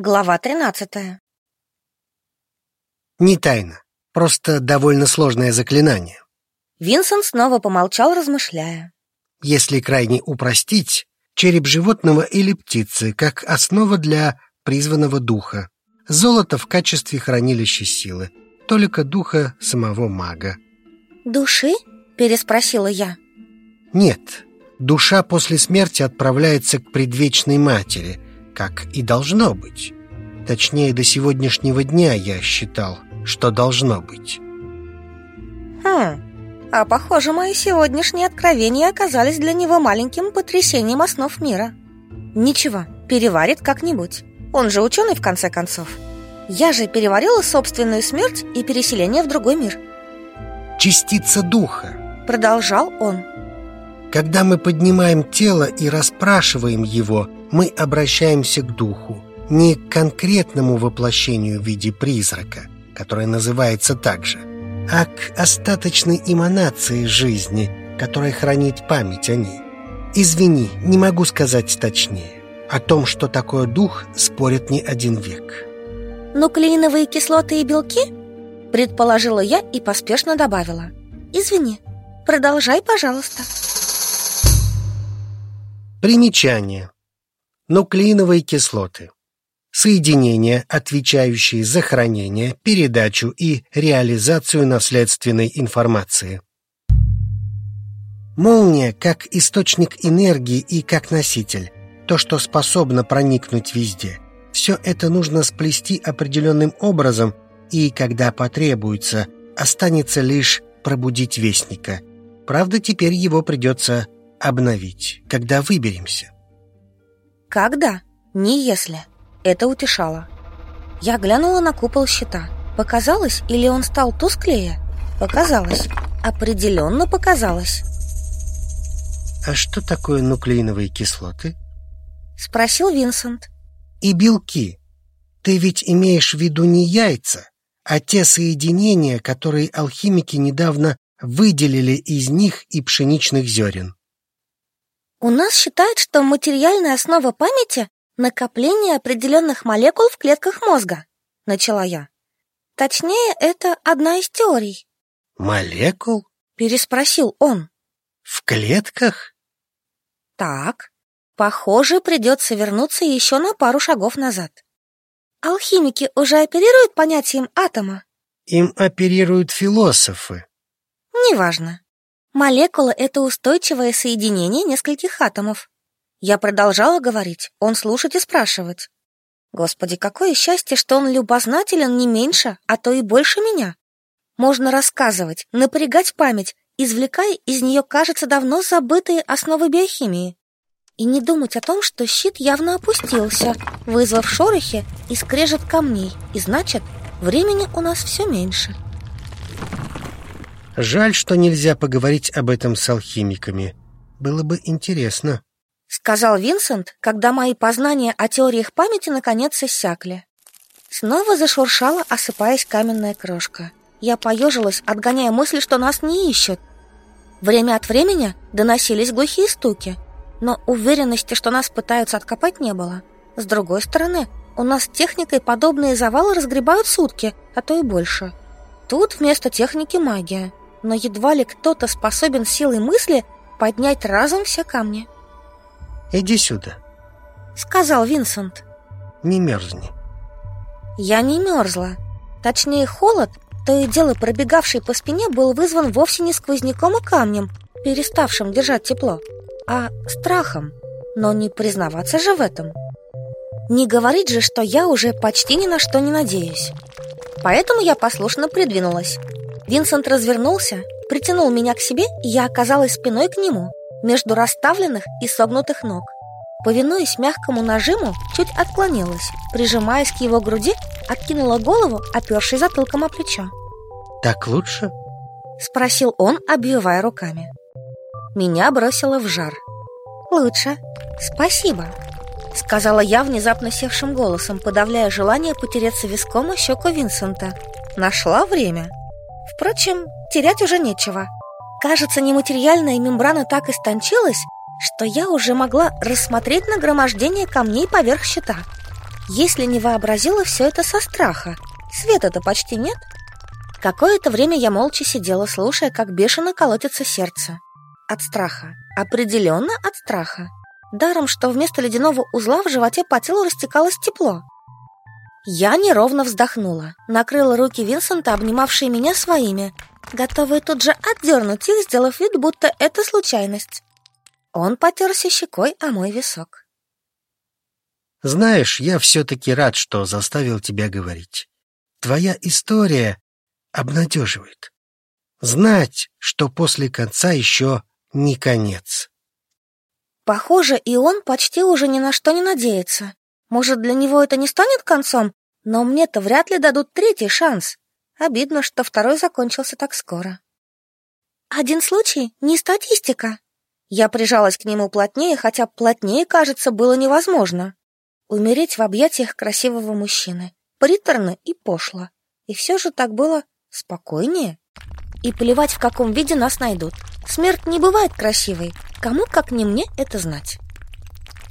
Глава 13 Не тайна, просто довольно сложное заклинание. Винсент снова помолчал, размышляя. Если крайне упростить, череп животного или птицы как основа для призванного духа. Золото в качестве хранилища силы, только духа самого мага. «Души?» — переспросила я. Нет, душа после смерти отправляется к предвечной матери — как и должно быть. Точнее, до сегодняшнего дня я считал, что должно быть. Хм, а похоже, мои сегодняшние откровения оказались для него маленьким потрясением основ мира. Ничего, переварит как-нибудь. Он же ученый, в конце концов. Я же переварила собственную смерть и переселение в другой мир. Частица духа. Продолжал он. Когда мы поднимаем тело и расспрашиваем его, мы обращаемся к духу, не к конкретному воплощению в виде призрака, которое называется так же, а к остаточной эманации жизни, которая хранит память о ней. Извини, не могу сказать точнее. О том, что такое дух, спорят не один век. Нуклеиновые кислоты и белки? Предположила я и поспешно добавила. Извини, продолжай, пожалуйста. Примечание нуклеиновые кислоты. Соединения, отвечающие за хранение, передачу и реализацию наследственной информации. Молния как источник энергии и как носитель, то, что способно проникнуть везде. Все это нужно сплести определенным образом, и, когда потребуется, останется лишь пробудить Вестника. Правда, теперь его придется обновить, когда выберемся. Когда? Не если. Это утешало. Я глянула на купол щита. Показалось, или он стал тусклее? Показалось. Определенно показалось. «А что такое нуклеиновые кислоты?» Спросил Винсент. «И белки. Ты ведь имеешь в виду не яйца, а те соединения, которые алхимики недавно выделили из них и пшеничных зерен. У нас считают, что материальная основа памяти — накопление определенных молекул в клетках мозга, начала я. Точнее, это одна из теорий. Молекул? Переспросил он. В клетках? Так, похоже, придется вернуться еще на пару шагов назад. Алхимики уже оперируют понятием атома? Им оперируют философы. Неважно. Молекула — это устойчивое соединение нескольких атомов. Я продолжала говорить, он слушать и спрашивать. Господи, какое счастье, что он любознателен не меньше, а то и больше меня. Можно рассказывать, напрягать память, извлекая из нее, кажется, давно забытые основы биохимии. И не думать о том, что щит явно опустился, вызвав шорохи и скрежет камней, и значит, времени у нас все меньше. Жаль, что нельзя поговорить об этом с алхимиками. Было бы интересно. Сказал Винсент, когда мои познания о теориях памяти наконец иссякли. Снова зашуршала, осыпаясь каменная крошка. Я поежилась, отгоняя мысль, что нас не ищут. Время от времени доносились глухие стуки, но уверенности, что нас пытаются откопать, не было. С другой стороны, у нас техникой подобные завалы разгребают сутки, а то и больше. Тут вместо техники магия но едва ли кто-то способен силой мысли поднять разом все камни. «Иди сюда», — сказал Винсент. «Не мерзни». Я не мерзла. Точнее, холод, то и дело пробегавший по спине, был вызван вовсе не сквозняком и камнем, переставшим держать тепло, а страхом. Но не признаваться же в этом. Не говорить же, что я уже почти ни на что не надеюсь. Поэтому я послушно придвинулась. Винсент развернулся, притянул меня к себе, и я оказалась спиной к нему, между расставленных и согнутых ног. Повинуясь мягкому нажиму, чуть отклонилась, прижимаясь к его груди, откинула голову, опершись затылком о плечо. «Так лучше?» — спросил он, обвивая руками. Меня бросило в жар. «Лучше. Спасибо», — сказала я внезапно севшим голосом, подавляя желание потереться виском о щеку Винсента. Нашла время. Впрочем, терять уже нечего. Кажется, нематериальная мембрана так истончилась, что я уже могла рассмотреть нагромождение камней поверх щита. Если не вообразила все это со страха, света-то почти нет. Какое-то время я молча сидела, слушая, как бешено колотится сердце. От страха. Определенно от страха. Даром, что вместо ледяного узла в животе по телу растекалось тепло. Я неровно вздохнула, накрыла руки Винсента, обнимавшие меня своими, готовые тут же отдернуть их, сделав вид, будто это случайность. Он потерся щекой о мой висок. Знаешь, я все-таки рад, что заставил тебя говорить. Твоя история обнадеживает. Знать, что после конца еще не конец. Похоже, и он почти уже ни на что не надеется. Может, для него это не станет концом, но мне-то вряд ли дадут третий шанс. Обидно, что второй закончился так скоро. Один случай — не статистика. Я прижалась к нему плотнее, хотя плотнее, кажется, было невозможно. Умереть в объятиях красивого мужчины. Приторно и пошло. И все же так было спокойнее. И плевать, в каком виде нас найдут. Смерть не бывает красивой. Кому, как не мне, это знать.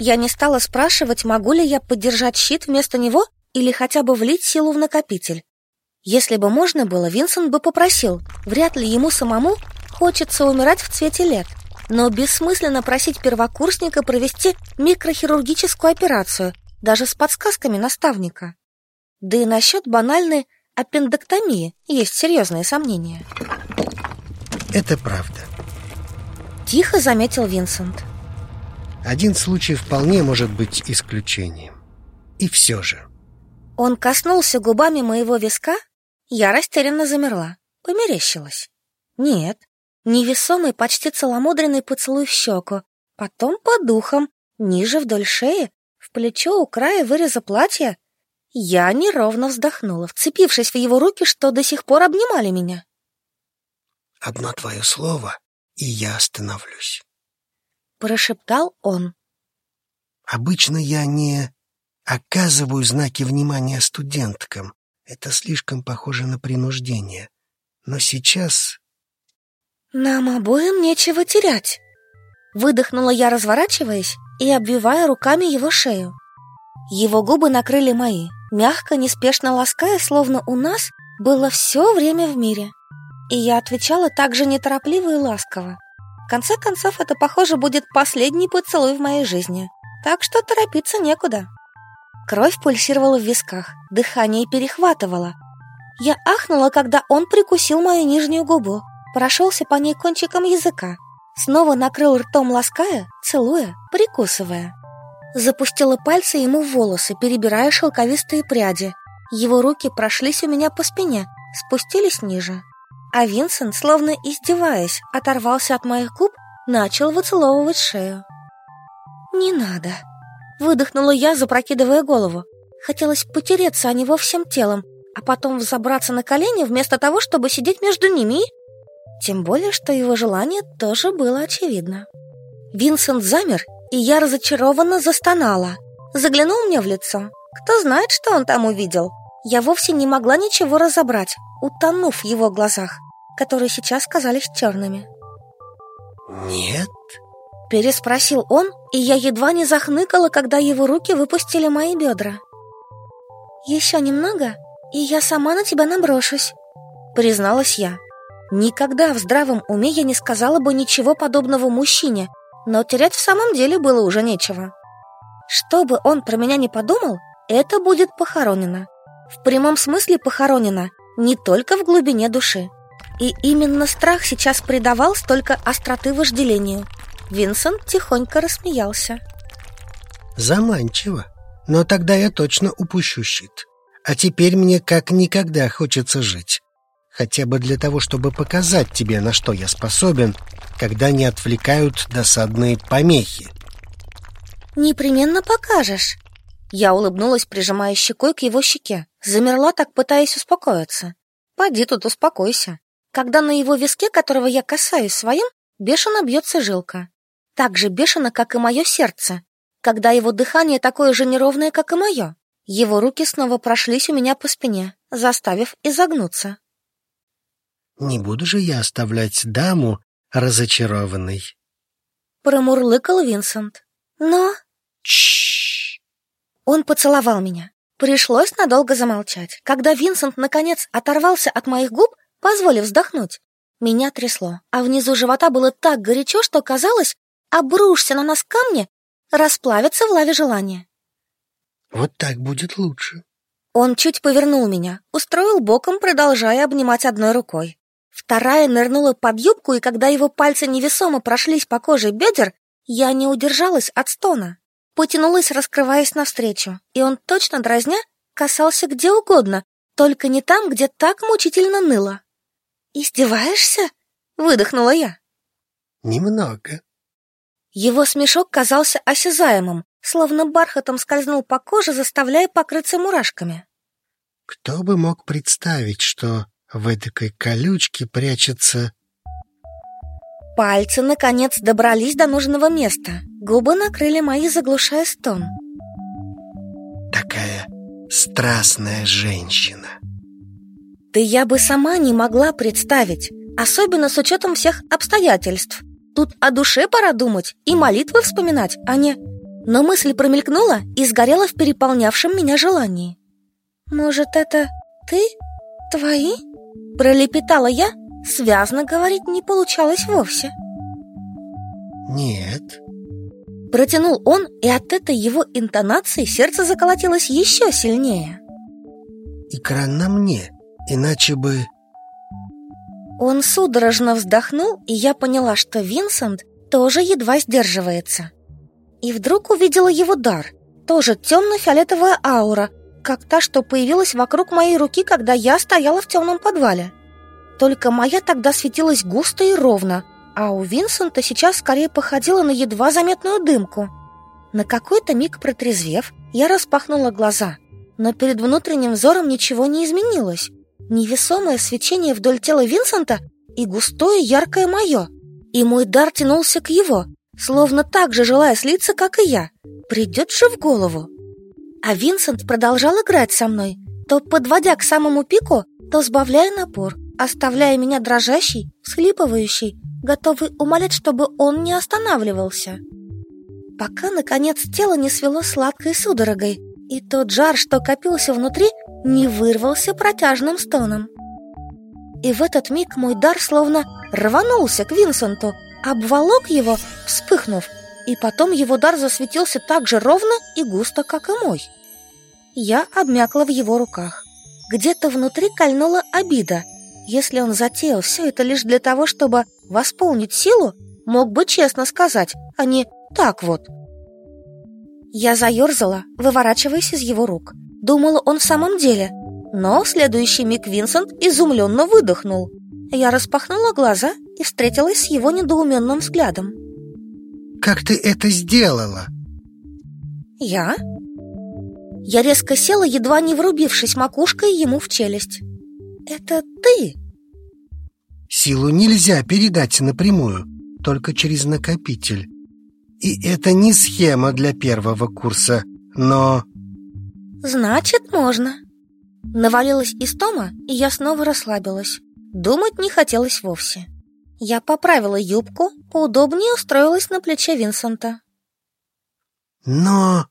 Я не стала спрашивать, могу ли я поддержать щит вместо него или хотя бы влить силу в накопитель. Если бы можно было, Винсент бы попросил. Вряд ли ему самому хочется умирать в цвете лет. Но бессмысленно просить первокурсника провести микрохирургическую операцию, даже с подсказками наставника. Да и насчет банальной аппендэктомии есть серьезные сомнения. Это правда. Тихо заметил Винсент. Один случай вполне может быть исключением. И все же. Он коснулся губами моего виска, я растерянно замерла, померещилась. Нет, невесомый, почти целомудренный поцелуй в щеку, потом по духам, ниже вдоль шеи, в плечо у края выреза платья. Я неровно вздохнула, вцепившись в его руки, что до сих пор обнимали меня. «Одно твое слово, и я остановлюсь. Прошептал он. Обычно я не оказываю знаки внимания студенткам. Это слишком похоже на принуждение. Но сейчас... Нам обоим нечего терять. Выдохнула я, разворачиваясь и обвивая руками его шею. Его губы накрыли мои, мягко, неспешно лаская, словно у нас было все время в мире. И я отвечала так же неторопливо и ласково. Конце концов, это, похоже, будет последний поцелуй в моей жизни. Так что торопиться некуда. Кровь пульсировала в висках, дыхание перехватывало. Я ахнула, когда он прикусил мою нижнюю губу, прошелся по ней кончиком языка, снова накрыл ртом лаская, целуя, прикусывая. Запустила пальцы ему в волосы, перебирая шелковистые пряди. Его руки прошлись у меня по спине, спустились ниже. А Винсент, словно издеваясь, оторвался от моих губ, начал выцеловывать шею. «Не надо!» — выдохнула я, запрокидывая голову. Хотелось потереться о него всем телом, а потом взобраться на колени вместо того, чтобы сидеть между ними. Тем более, что его желание тоже было очевидно. Винсент замер, и я разочарованно застонала. Заглянул мне в лицо. Кто знает, что он там увидел? Я вовсе не могла ничего разобрать, утонув в его глазах, которые сейчас казались черными. «Нет?» – переспросил он, и я едва не захныкала, когда его руки выпустили мои бедра. «Еще немного, и я сама на тебя наброшусь», – призналась я. Никогда в здравом уме я не сказала бы ничего подобного мужчине, но терять в самом деле было уже нечего. Что бы он про меня не подумал, это будет похоронено. В прямом смысле похоронено, не только в глубине души. И именно страх сейчас придавал столько остроты вожделению. Винсент тихонько рассмеялся. Заманчиво. Но тогда я точно упущу щит. А теперь мне как никогда хочется жить. Хотя бы для того, чтобы показать тебе, на что я способен, когда не отвлекают досадные помехи. Непременно покажешь. Я улыбнулась, прижимая щекой к его щеке. Замерла так, пытаясь успокоиться. Поди тут успокойся. Когда на его виске, которого я касаюсь своим, бешено бьется жилка. Так же бешено, как и мое сердце. Когда его дыхание такое же неровное, как и мое. Его руки снова прошлись у меня по спине, заставив изогнуться. «Не буду же я оставлять даму разочарованной», — промурлыкал Винсент. «Но...» Чш. Он поцеловал меня. Пришлось надолго замолчать. Когда Винсент, наконец, оторвался от моих губ, позволив вздохнуть, меня трясло, а внизу живота было так горячо, что казалось, обрушься на нас камни, расплавятся в лаве желания. Вот так будет лучше. Он чуть повернул меня, устроил боком, продолжая обнимать одной рукой. Вторая нырнула под юбку, и когда его пальцы невесомо прошлись по коже бедер, я не удержалась от стона. Потянулась, раскрываясь навстречу, и он, точно дразня, касался где угодно, только не там, где так мучительно ныло. «Издеваешься?» — выдохнула я. «Немного». Его смешок казался осязаемым, словно бархатом скользнул по коже, заставляя покрыться мурашками. Кто бы мог представить, что в этой колючке прячется... Пальцы, наконец, добрались до нужного места. Губы накрыли мои, заглушая стон. Такая страстная женщина. Да я бы сама не могла представить, особенно с учетом всех обстоятельств. Тут о душе пора думать и молитвы вспоминать, а не... Но мысль промелькнула и сгорела в переполнявшем меня желании. «Может, это ты? Твои?» Пролепетала я, связно говорить не получалось вовсе. «Нет». Протянул он, и от этой его интонации сердце заколотилось еще сильнее. «Икра на мне, иначе бы...» Он судорожно вздохнул, и я поняла, что Винсент тоже едва сдерживается. И вдруг увидела его дар. Тоже темно-фиолетовая аура, как та, что появилась вокруг моей руки, когда я стояла в темном подвале. Только моя тогда светилась густо и ровно, а у Винсента сейчас скорее походила на едва заметную дымку. На какой-то миг протрезвев, я распахнула глаза, но перед внутренним взором ничего не изменилось. Невесомое свечение вдоль тела Винсента и густое яркое мое. И мой дар тянулся к его, словно так же желая слиться, как и я. Придет же в голову. А Винсент продолжал играть со мной, то подводя к самому пику, то сбавляя напор, оставляя меня дрожащей, всхлипывающей, готовый умолять, чтобы он не останавливался. Пока, наконец, тело не свело сладкой судорогой, и тот жар, что копился внутри, не вырвался протяжным стоном. И в этот миг мой дар словно рванулся к Винсенту, обволок его, вспыхнув, и потом его дар засветился так же ровно и густо, как и мой. Я обмякла в его руках. Где-то внутри кольнула обида. Если он затеял все это лишь для того, чтобы восполнить силу, мог бы честно сказать, а не так вот. Я заерзала, выворачиваясь из его рук. Думала, он в самом деле. Но в следующий миг Винсент изумленно выдохнул. Я распахнула глаза и встретилась с его недоуменным взглядом. «Как ты это сделала?» «Я?» Я резко села, едва не врубившись макушкой ему в челюсть. «Это ты?» Силу нельзя передать напрямую, только через накопитель. И это не схема для первого курса, но... Значит, можно. Навалилась истома, и я снова расслабилась. Думать не хотелось вовсе. Я поправила юбку, поудобнее устроилась на плече Винсента. Но...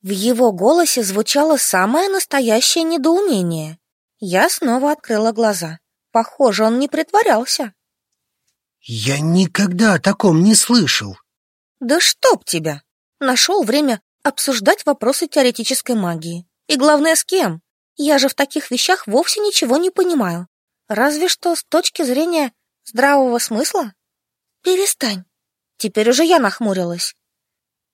В его голосе звучало самое настоящее недоумение. Я снова открыла глаза. Похоже, он не притворялся. Я никогда о таком не слышал. Да чтоб тебя! Нашел время обсуждать вопросы теоретической магии. И главное, с кем? Я же в таких вещах вовсе ничего не понимаю. Разве что с точки зрения здравого смысла. Перестань. Теперь уже я нахмурилась.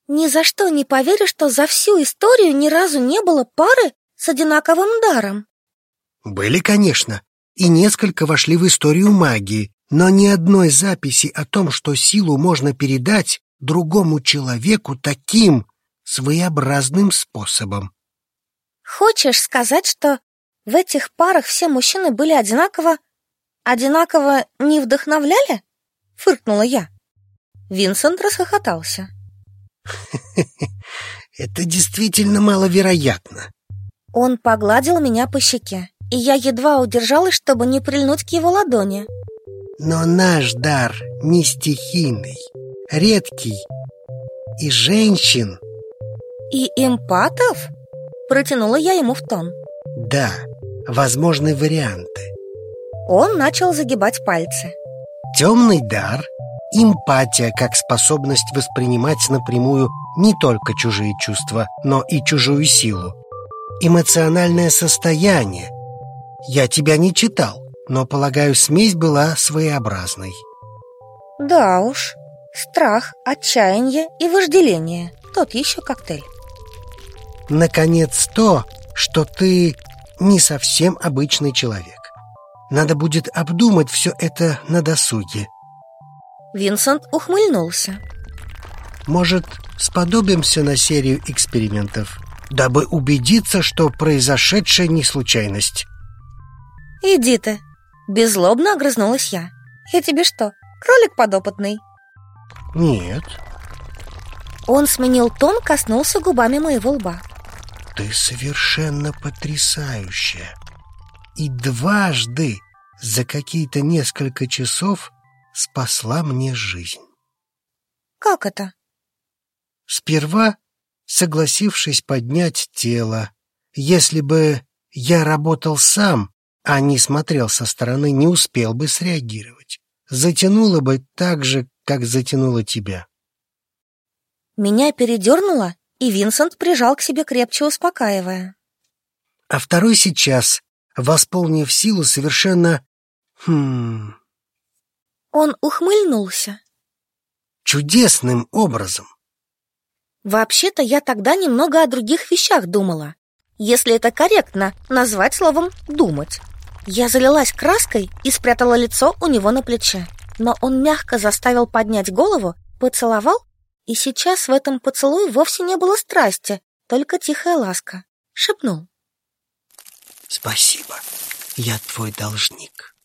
Ни за что не поверю, что за всю историю ни разу не было пары с одинаковым даром. Были, конечно, и несколько вошли в историю магии, но ни одной записи о том, что силу можно передать другому человеку таким своеобразным способом. Хочешь сказать, что в этих парах все мужчины были одинаково... одинаково не вдохновляли? Фыркнула я. Винсент расхохотался. Это действительно маловероятно. Он погладил меня по щеке, и я едва удержалась, чтобы не прильнуть к его ладони. Но наш дар не стихийный, редкий. И женщин... И эмпатов? Протянула я ему в тон. Да, возможны варианты. Он начал загибать пальцы. Темный дар, эмпатия как способность воспринимать напрямую не только чужие чувства, но и чужую силу. Эмоциональное состояние. Я тебя не читал, но, полагаю, смесь была своеобразной. Да уж, страх, отчаяние и вожделение. Тот еще коктейль. Наконец, то, что ты не совсем обычный человек. Надо будет обдумать все это на досуге. Винсент ухмыльнулся. Может, сподобимся на серию экспериментов, дабы убедиться, что произошедшее не случайность? Иди ты. Беззлобно огрызнулась я. Я тебе что, кролик подопытный? Нет. Он сменил тон, коснулся губами моего лба. Ты совершенно потрясающая. И дважды за какие-то несколько часов спасла мне жизнь. Как это? Сперва согласившись поднять тело. Если бы я работал сам, а не смотрел со стороны, не успел бы среагировать. Затянуло бы так же, как затянуло тебя. Меня передернуло, и Винсент прижал к себе крепче, успокаивая. А второй сейчас, восполнив силу, совершенно... Хм... Он ухмыльнулся. Чудесным образом. Вообще-то я тогда немного о других вещах думала. Если это корректно, назвать словом «думать». Я залилась краской и спрятала лицо у него на плече. Но он мягко заставил поднять голову, поцеловал, и сейчас в этом поцелуе вовсе не было страсти, только тихая ласка. Шепнул. «Спасибо, я твой должник».